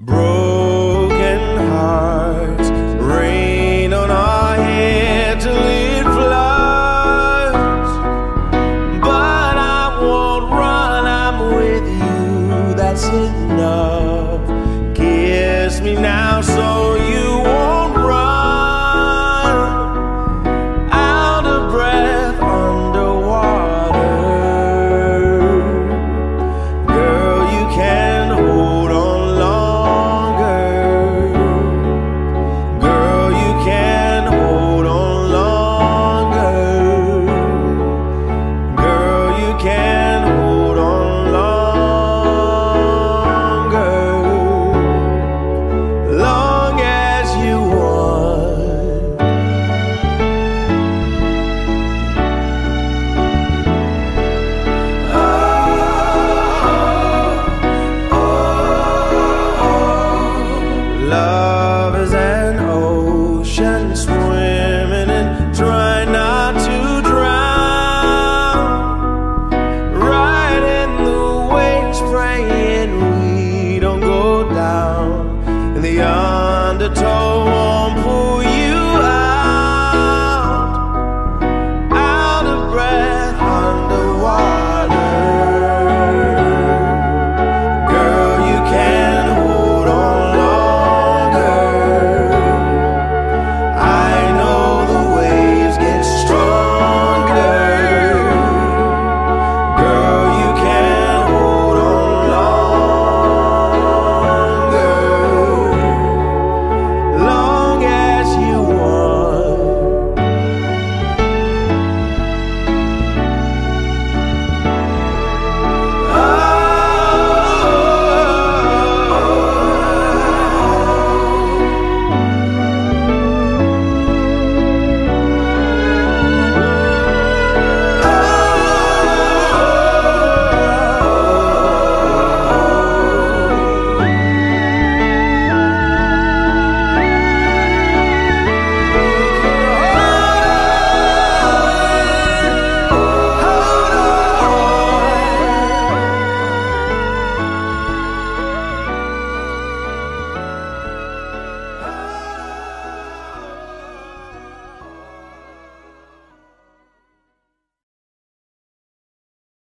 Broken the